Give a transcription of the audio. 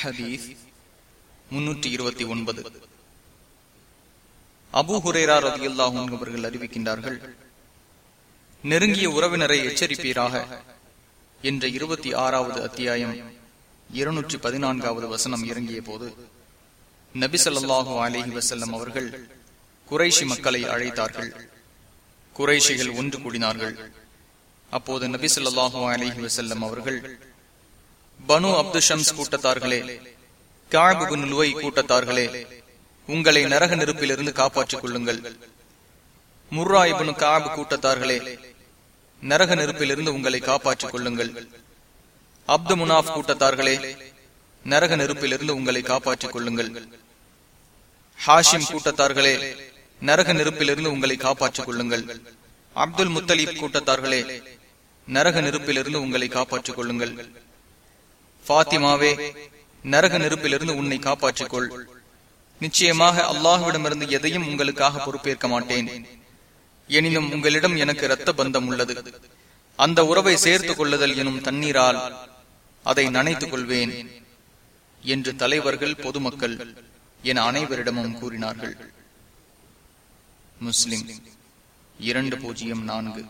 ஹதீஸ் முன்னூற்றி இருபத்தி ஒன்பது. அபு ஹுரேரா ரதியுல்லாஹும் அவர்கள் அறிவிக்கின்றார்கள் நெருங்கிய உறவினரை எச்சரிப்பீராக என்ற இருபத்தி ஆறாவது அத்தியாயம் இருநூற்றி பதினான்காவது வசனம் இறங்கிய போது நபிசல்லாஹு ஸல்லல்லாஹு வசல்லம் அவர்கள் குறைஷி மக்களை அழைத்தார்கள். குறைஷிகள் ஒன்று கூடினார்கள். அப்போது நபிசல்லாஹு ஸல்லல்லாஹு வசல்லம் அவர்கள் பனு அப்து ஷம்ஸ் கூட்டத்தார்களே காபு நுலுவை கூட்டத்தார்களே உங்களை நரக நெருப்பிலிருந்து காப்பாற்றிக் கொள்ளுங்கள். முர்ரா இபனு காபு கூட்டத்தார்களே நரக நெருப்பிலிருந்து உங்களை காப்பாற்றிக் கொள்ளுங்கள். அப்து முனாப் கூட்டத்தார்களே நரக நெருப்பிலிருந்து உங்களை காப்பாற்றிக் கொள்ளுங்கள். ஹாஷிம் கூட்டத்தார்களே நரக நெருப்பிலிருந்து உங்களை காப்பாற்றிக் கொள்ளுங்கள். அப்துல் முத்தலீப் கூட்டத்தார்களே நரக நெருப்பிலிருந்து உங்களை காப்பாற்றிக் கொள்ளுங்கள். பாத்திமாவே நரக நெருப்பிலிருந்து உன்னை காப்பாற்றிக்கொள். நிச்சயமாக அல்லாஹுவிடமிருந்து எதையும் உங்களுக்காக பொறுப்பேற்க மாட்டேன். எனினும் உங்களிடம் எனக்கு இரத்த பந்தம் உள்ளது. அந்த உறவை சேர்த்துக் கொள்ளுதல் எனும் தண்ணீரால் அதை நனைத்துக் கொள்வேன் என்று தலைவர்கள் பொதுமக்கள் என அனைவரிடமும் கூறினார்கள். முஸ்லிம் இரண்டு பூஜ்ஜியம் நான்கு.